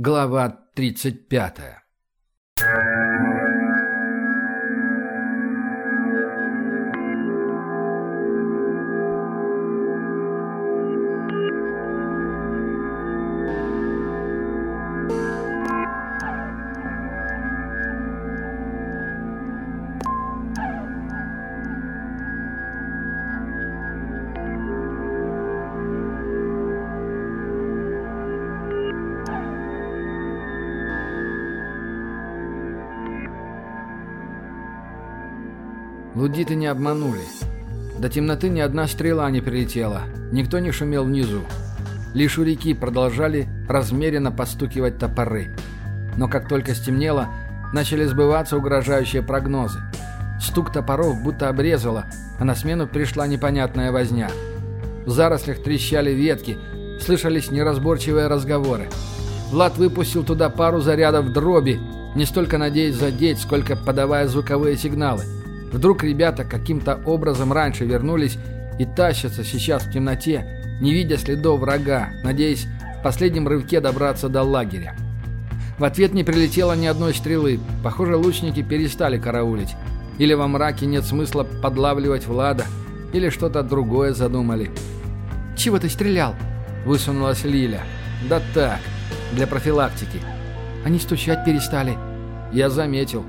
Глава 35. Лудиты не обманули. До темноты ни одна стрела не прилетела, никто не шумел внизу. Лишь у реки продолжали размеренно постукивать топоры. Но как только стемнело, начали сбываться угрожающие прогнозы. Стук топоров будто обрезало, а на смену пришла непонятная возня. В зарослях трещали ветки, слышались неразборчивые разговоры. Влад выпустил туда пару зарядов дроби, не столько надеясь задеть, сколько подавая звуковые сигналы. Вдруг ребята каким-то образом раньше вернулись и тащатся сейчас в темноте, не видя следов врага, надеясь в последнем рывке добраться до лагеря. В ответ не прилетело ни одной стрелы. Похоже, лучники перестали караулить. Или во мраке нет смысла подлавливать Влада, или что-то другое задумали. «Чего ты стрелял?» – высунулась Лиля. «Да так, для профилактики». «Они стучать перестали». «Я заметил».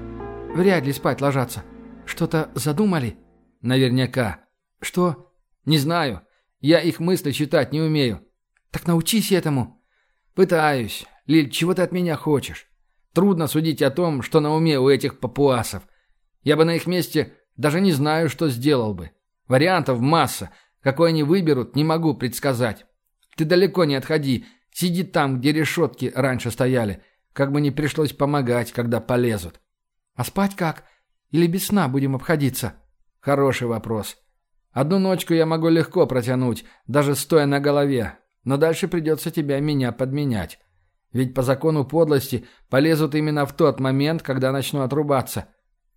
«Вряд ли спать ложатся. Что-то задумали?» «Наверняка». «Что?» «Не знаю. Я их мысли читать не умею». «Так научись этому». «Пытаюсь. Лиль, чего ты от меня хочешь? Трудно судить о том, что на уме у этих папуасов. Я бы на их месте даже не знаю, что сделал бы. Вариантов масса. Какой они выберут, не могу предсказать. Ты далеко не отходи. Сиди там, где решетки раньше стояли. Как бы не пришлось помогать, когда полезут. А спать как? Или без сна будем обходиться? Хороший вопрос. Одну ночку я могу легко протянуть, даже стоя на голове. Но дальше придется тебя меня подменять. Ведь по закону подлости полезут именно в тот момент, когда начну отрубаться.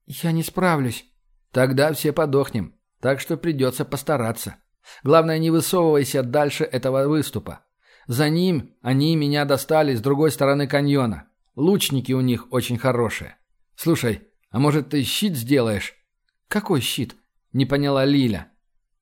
Я не справлюсь. Тогда все подохнем. Так что придется постараться. Главное, не высовывайся дальше этого выступа. За ним они меня достали с другой стороны каньона. Лучники у них очень хорошие. Слушай, а может ты щит сделаешь? Какой щит? Не поняла Лиля.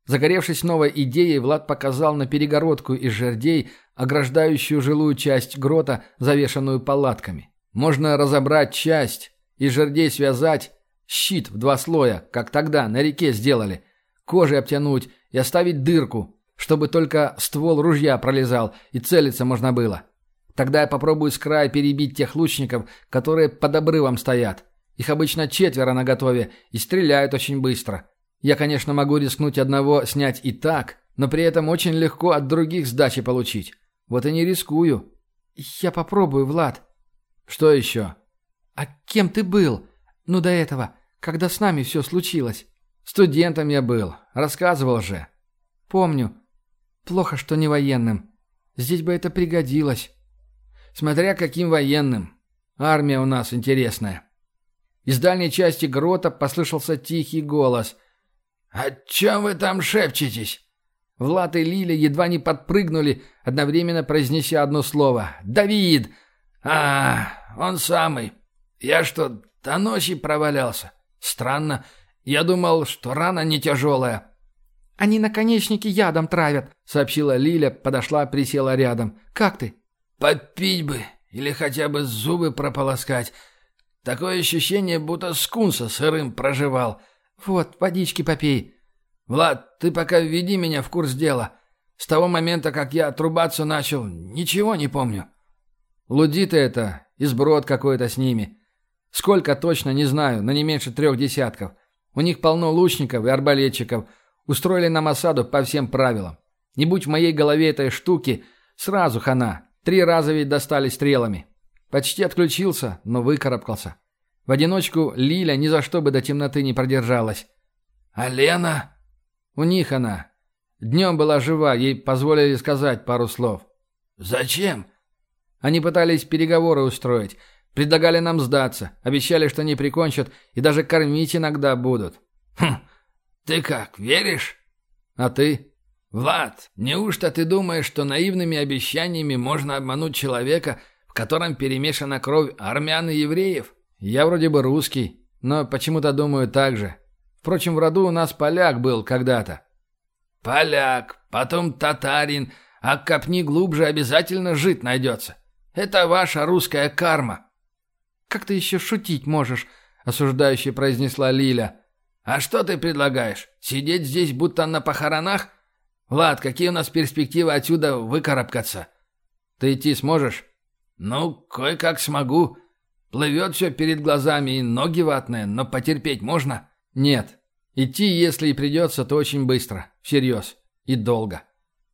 Загоревшись новой идеей, Влад показал на перегородку из жердей, ограждающую жилую часть грота, завешанную палатками. Можно разобрать часть, из жердей связать, щит в два слоя, как тогда на реке сделали, кожей обтянуть и оставить дырку, чтобы только ствол ружья пролезал и целиться можно было. Тогда я попробую с края перебить тех лучников, которые под обрывом стоят. Их обычно четверо наготове и стреляют очень быстро. Я, конечно, могу рискнуть одного снять и так, но при этом очень легко от других сдачи получить. Вот и не рискую. Я попробую, Влад. Что еще? А кем ты был? Ну, до этого, когда с нами все случилось. Студентом я был. Рассказывал же. Помню. Плохо, что не военным. Здесь бы это пригодилось. Смотря каким военным. Армия у нас интересная. Из дальней части грота послышался тихий голос – «О чем вы там шепчетесь?» Влад и Лиля едва не подпрыгнули, одновременно произнеся одно слово. «Давид!» «А, он самый. Я что, до ночи провалялся? Странно. Я думал, что рана не тяжелая». «Они наконечники ядом травят», — сообщила Лиля, подошла, присела рядом. «Как ты?» «Попить бы, или хотя бы зубы прополоскать. Такое ощущение, будто скунса сырым проживал». «Вот, водички попей». «Влад, ты пока введи меня в курс дела. С того момента, как я отрубаться начал, ничего не помню». «Лудиты это, и сброд какой-то с ними. Сколько точно, не знаю, но не меньше трех десятков. У них полно лучников и арбалетчиков. Устроили нам осаду по всем правилам. Не будь в моей голове этой штуки, сразу хана. Три раза ведь достали стрелами. Почти отключился, но выкарабкался. В одиночку Лиля ни за что бы до темноты не продержалась. «А Лена?» «У них она. Днем была жива, ей позволили сказать пару слов». «Зачем?» Они пытались переговоры устроить. Предлагали нам сдаться. Обещали, что не прикончат и даже кормить иногда будут. «Хм, ты как, веришь?» «А ты?» «Влад, неужто ты думаешь, что наивными обещаниями можно обмануть человека, в котором перемешана кровь армян и евреев? Я вроде бы русский, но почему-то думаю так же. Впрочем, в роду у нас поляк был когда-то. Поляк, потом татарин, а копни глубже обязательно жить найдется. Это ваша русская карма. «Как ты еще шутить можешь?» — осуждающе произнесла Лиля. «А что ты предлагаешь? Сидеть здесь будто на похоронах? Влад, какие у нас перспективы отсюда выкарабкаться?» «Ты идти сможешь?» «Ну, кое-как смогу. Плывет все перед глазами и ноги ватные, но потерпеть можно?» «Нет. Идти, если и придется, то очень быстро. Всерьез. И долго».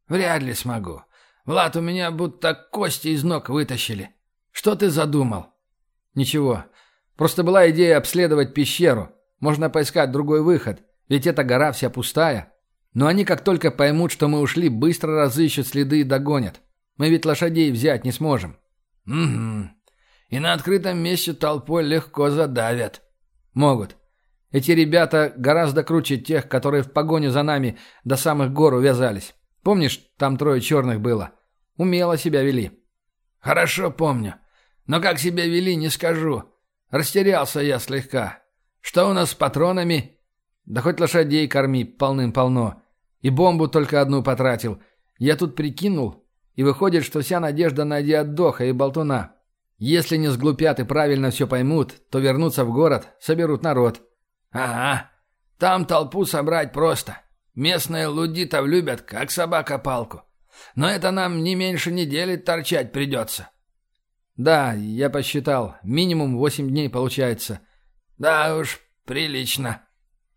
«Вряд ли смогу. Влад, у меня будто кости из ног вытащили. Что ты задумал?» «Ничего. Просто была идея обследовать пещеру. Можно поискать другой выход, ведь эта гора вся пустая. Но они как только поймут, что мы ушли, быстро разыщут следы и догонят. Мы ведь лошадей взять не сможем». «Угу. И на открытом месте толпой легко задавят». «Могут. Эти ребята гораздо круче тех, которые в погоню за нами до самых гор увязались. Помнишь, там трое черных было? Умело себя вели». «Хорошо помню. Но как себя вели, не скажу. Растерялся я слегка. Что у нас с патронами?» «Да хоть лошадей корми, полным-полно. И бомбу только одну потратил. Я тут прикинул, и выходит, что вся надежда на диадоха и болтуна. Если не сглупят и правильно все поймут, то вернутся в город, соберут народ». «Ага. Там толпу собрать просто. Местные лудитов любят, как собака палку. Но это нам не меньше недели торчать придется». «Да, я посчитал. Минимум восемь дней получается». «Да уж, прилично».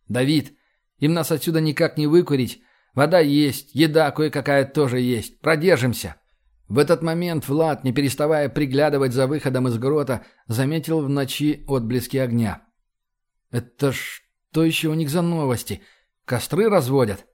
«Давид, им нас отсюда никак не выкурить. Вода есть, еда кое-какая тоже есть. Продержимся». В этот момент Влад, не переставая приглядывать за выходом из грота, заметил в ночи отблески огня. «Это что еще у них за новости? Костры разводят?»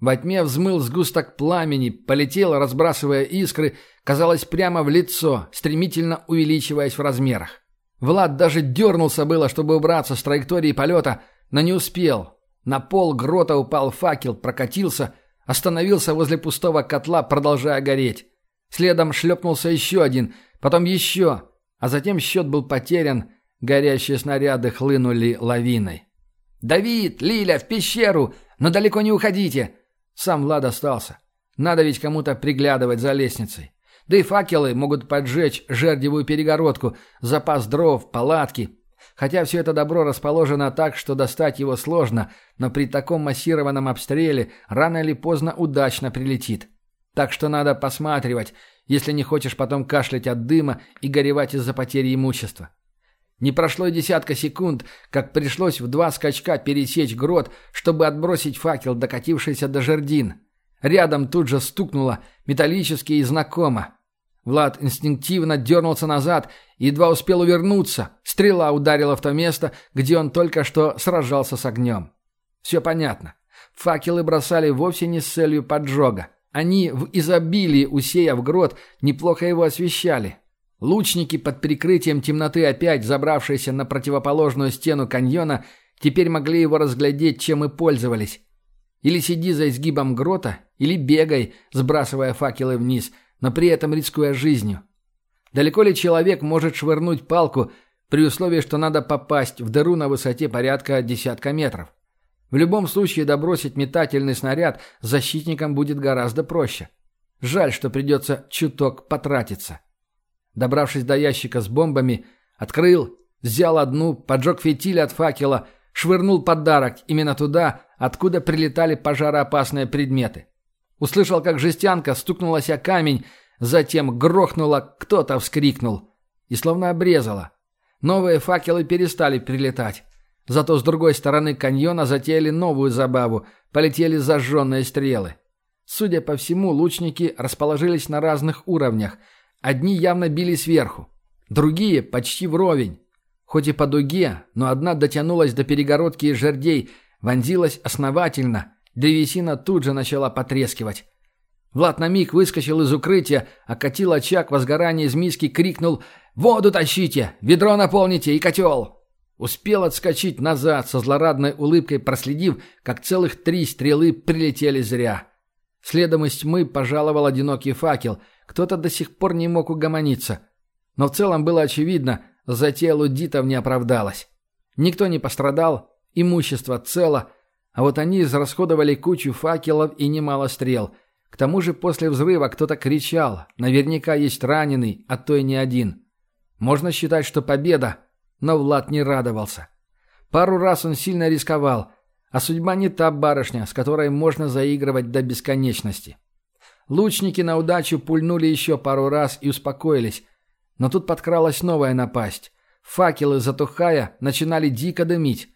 Во тьме взмыл сгусток пламени, полетел, разбрасывая искры, казалось, прямо в лицо, стремительно увеличиваясь в размерах. Влад даже дернулся было, чтобы убраться с траектории полета, но не успел. На пол грота упал факел, прокатился, остановился возле пустого котла, продолжая гореть. Следом шлепнулся еще один, потом еще, а затем счет был потерян, горящие снаряды хлынули лавиной. «Давид! Лиля! В пещеру! Но далеко не уходите!» Сам Влад остался. Надо ведь кому-то приглядывать за лестницей. Да и факелы могут поджечь жердевую перегородку, запас дров, палатки. Хотя все это добро расположено так, что достать его сложно, но при таком массированном обстреле рано или поздно удачно прилетит. Так что надо посматривать, если не хочешь потом кашлять от дыма и горевать из-за потери имущества. Не прошло и десятка секунд, как пришлось в два скачка пересечь грот, чтобы отбросить факел, докатившийся до жердин. Рядом тут же стукнуло, металлически и знакомо. Влад инстинктивно дернулся назад едва успел увернуться. Стрела ударила в то место, где он только что сражался с огнем. Все понятно. Факелы бросали вовсе не с целью поджога. Они в изобилии, усеяв грот, неплохо его освещали. Лучники под прикрытием темноты опять забравшиеся на противоположную стену каньона теперь могли его разглядеть, чем и пользовались. Или сиди за изгибом грота, или бегай, сбрасывая факелы вниз, но при этом рискуя жизнью. Далеко ли человек может швырнуть палку при условии, что надо попасть в дыру на высоте порядка десятка метров? В любом случае добросить метательный снаряд защитникам будет гораздо проще. Жаль, что придется чуток потратиться. Добравшись до ящика с бомбами, открыл, взял одну, поджег фитиль от факела, швырнул подарок именно туда, откуда прилетали пожароопасные предметы. Услышал, как жестянка стукнулась о камень, затем грохнула, кто-то вскрикнул. И словно обрезала. Новые факелы перестали прилетать. Зато с другой стороны каньона затеяли новую забаву, полетели зажженные стрелы. Судя по всему, лучники расположились на разных уровнях – Одни явно били сверху, другие почти вровень. Хоть и по дуге, но одна дотянулась до перегородки из жердей, вонзилась основательно. Древесина тут же начала потрескивать. Влад на миг выскочил из укрытия, окатил очаг возгорания из миски, крикнул «Воду тащите! Ведро наполните и котел!» Успел отскочить назад, со злорадной улыбкой проследив, как целых три стрелы прилетели зря. Следом из тьмы пожаловал одинокий факел – кто-то до сих пор не мог угомониться. Но в целом было очевидно, затея лудитов не оправдалась. Никто не пострадал, имущество цело, а вот они израсходовали кучу факелов и немало стрел. К тому же после взрыва кто-то кричал, наверняка есть раненый, а то и не один. Можно считать, что победа, но Влад не радовался. Пару раз он сильно рисковал, а судьба не та барышня, с которой можно заигрывать до бесконечности. Лучники на удачу пульнули еще пару раз и успокоились, но тут подкралась новая напасть. Факелы, затухая, начинали дико дымить.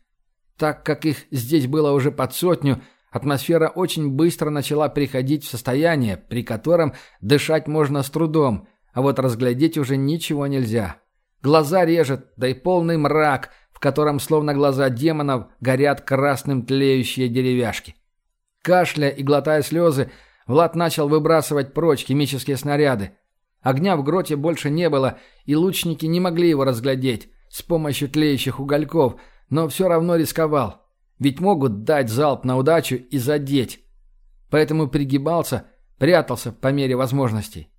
Так как их здесь было уже под сотню, атмосфера очень быстро начала приходить в состояние, при котором дышать можно с трудом, а вот разглядеть уже ничего нельзя. Глаза режет, да и полный мрак, в котором, словно глаза демонов, горят красным тлеющие деревяшки. Кашля и глотая слезы, Влад начал выбрасывать прочь химические снаряды. Огня в гроте больше не было, и лучники не могли его разглядеть с помощью тлеющих угольков, но все равно рисковал. Ведь могут дать залп на удачу и задеть. Поэтому пригибался, прятался по мере возможностей.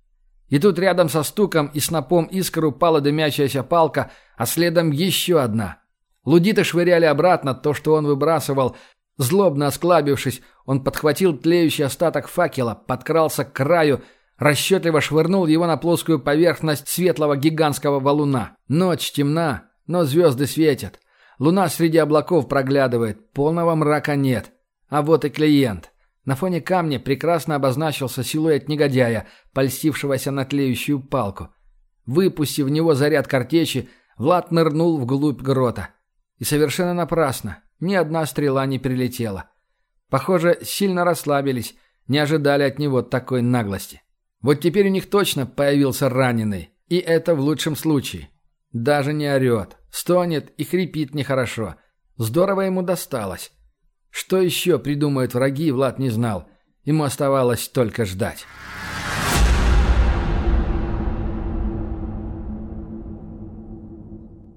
И тут рядом со стуком и снопом искр упала дымящаяся палка, а следом еще одна. Лудиты швыряли обратно то, что он выбрасывал. Злобно осклабившись, он подхватил тлеющий остаток факела, подкрался к краю, расчетливо швырнул его на плоскую поверхность светлого гигантского валуна. Ночь темна, но звезды светят. Луна среди облаков проглядывает, полного мрака нет. А вот и клиент. На фоне камня прекрасно обозначился силуэт негодяя, польстившегося на тлеющую палку. Выпустив в него заряд картечи, Влад нырнул вглубь грота. И совершенно напрасно. Ни одна стрела не прилетела. Похоже, сильно расслабились, не ожидали от него такой наглости. Вот теперь у них точно появился раненый. И это в лучшем случае. Даже не орет, стонет и хрипит нехорошо. Здорово ему досталось. Что еще придумают враги, Влад не знал. Ему оставалось только ждать.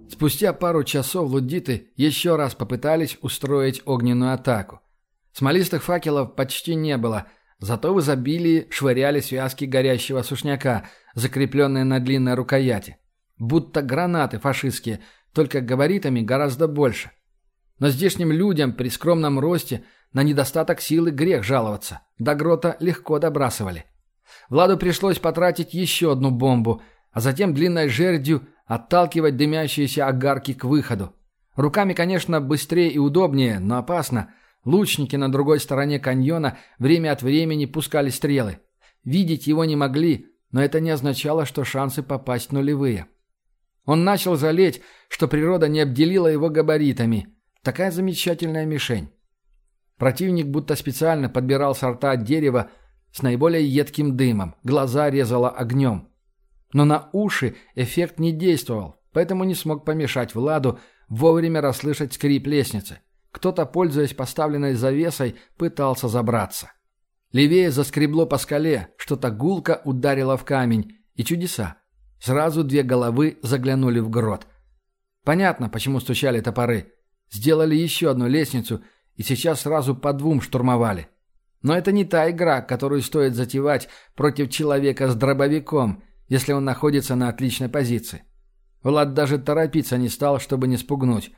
Спустя пару часов лудиты еще раз попытались устроить огненную атаку. Смолистых факелов почти не было – Зато в изобилии швыряли связки горящего сушняка, закрепленные на длинной рукояти. Будто гранаты фашистские, только габаритами гораздо больше. Но здешним людям при скромном росте на недостаток силы грех жаловаться. До грота легко добрасывали. Владу пришлось потратить еще одну бомбу, а затем длинной жердью отталкивать дымящиеся огарки к выходу. Руками, конечно, быстрее и удобнее, но опасно – Лучники на другой стороне каньона время от времени пускали стрелы. Видеть его не могли, но это не означало, что шансы попасть нулевые. Он начал жалеть, что природа не обделила его габаритами. Такая замечательная мишень. Противник будто специально подбирал сорта дерева с наиболее едким дымом, глаза резало огнем. Но на уши эффект не действовал, поэтому не смог помешать Владу вовремя расслышать скрип лестницы. Кто-то, пользуясь поставленной завесой, пытался забраться. Левее заскребло по скале, что-то гулко ударило в камень. И чудеса. Сразу две головы заглянули в грот. Понятно, почему стучали топоры. Сделали еще одну лестницу, и сейчас сразу по двум штурмовали. Но это не та игра, которую стоит затевать против человека с дробовиком, если он находится на отличной позиции. Влад даже торопиться не стал, чтобы не спугнуть.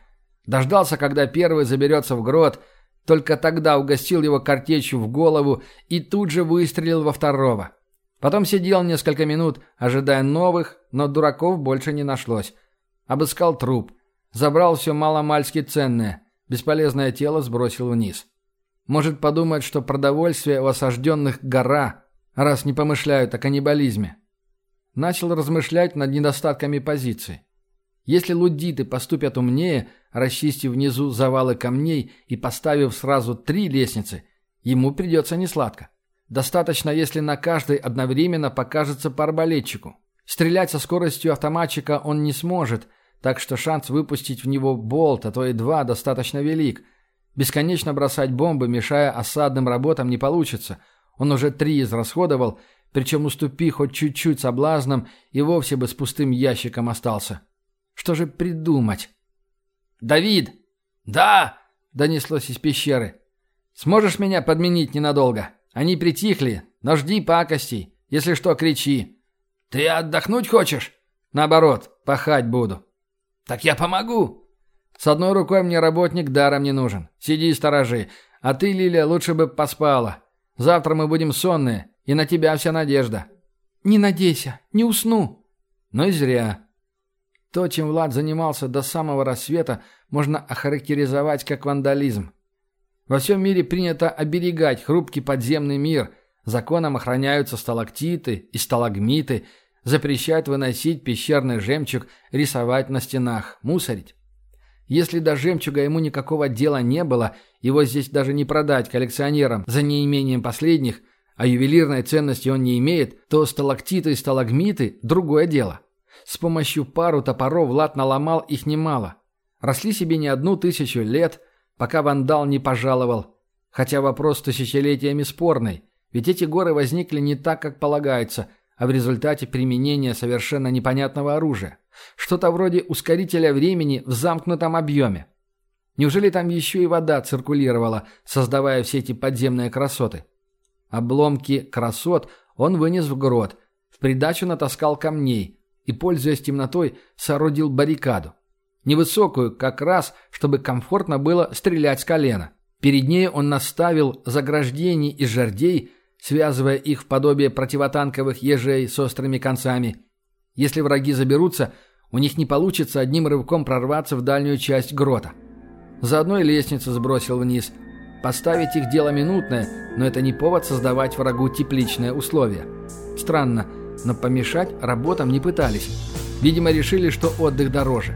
Дождался, когда первый заберется в грот, только тогда угостил его картечью в голову и тут же выстрелил во второго. Потом сидел несколько минут, ожидая новых, но дураков больше не нашлось. Обыскал труп. Забрал все маломальски ценное. Бесполезное тело сбросил вниз. Может подумать, что продовольствие у осажденных гора, раз не помышляют о каннибализме. Начал размышлять над недостатками позиции. Если лудиты поступят умнее, расчистив внизу завалы камней и поставив сразу три лестницы, ему придется несладко. Достаточно, если на каждой одновременно покажется по арбалетчику. Стрелять со скоростью автоматчика он не сможет, так что шанс выпустить в него болт, а то и два, достаточно велик. Бесконечно бросать бомбы, мешая осадным работам, не получится. Он уже три израсходовал, причем уступи хоть чуть-чуть соблазнам и вовсе бы с пустым ящиком остался. Что же придумать? «Давид!» «Да!» — донеслось из пещеры. «Сможешь меня подменить ненадолго? Они притихли, но жди пакостей. Если что, кричи». «Ты отдохнуть хочешь?» Наоборот, пахать буду». «Так я помогу!» «С одной рукой мне работник даром не нужен. Сиди и сторожи. А ты, Лилия, лучше бы поспала. Завтра мы будем сонные, и на тебя вся надежда». «Не надейся, не усну». «Ну и зря». То, чем Влад занимался до самого рассвета, можно охарактеризовать как вандализм. Во всем мире принято оберегать хрупкий подземный мир. Законом охраняются сталактиты и сталагмиты, запрещают выносить пещерный жемчуг, рисовать на стенах, мусорить. Если до жемчуга ему никакого дела не было, его здесь даже не продать коллекционерам за неимением последних, а ювелирной ценности он не имеет, то сталактиты и сталагмиты – другое дело. С помощью пару топоров Влад наломал их немало. Росли себе не одну тысячу лет, пока вандал не пожаловал. Хотя вопрос тысячелетиями спорный, ведь эти горы возникли не так, как полагается, а в результате применения совершенно непонятного оружия. Что-то вроде ускорителя времени в замкнутом объеме. Неужели там еще и вода циркулировала, создавая все эти подземные красоты? Обломки красот он вынес в грот, в придачу натаскал камней и, пользуясь темнотой, соорудил баррикаду. Невысокую, как раз, чтобы комфортно было стрелять с колена. Перед ней он наставил заграждений из жердей, связывая их в подобие противотанковых ежей с острыми концами. Если враги заберутся, у них не получится одним рывком прорваться в дальнюю часть грота. Заодно и лестницу сбросил вниз. Поставить их дело минутное, но это не повод создавать врагу тепличные условия. Странно, но помешать работам не пытались. Видимо, решили, что отдых дороже.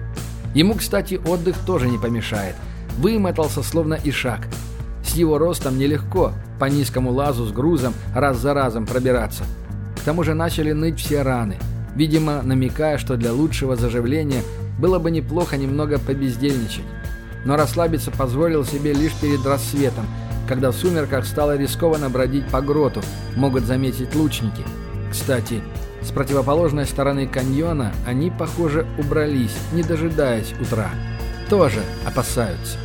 Ему, кстати, отдых тоже не помешает. Вымотался, словно ишак. С его ростом нелегко по низкому лазу с грузом раз за разом пробираться. К тому же начали ныть все раны. Видимо, намекая, что для лучшего заживления было бы неплохо немного побездельничать но расслабиться позволил себе лишь перед рассветом, когда в сумерках стало рискованно бродить по гроту, могут заметить лучники. Кстати, с противоположной стороны каньона они, похоже, убрались, не дожидаясь утра. Тоже опасаются.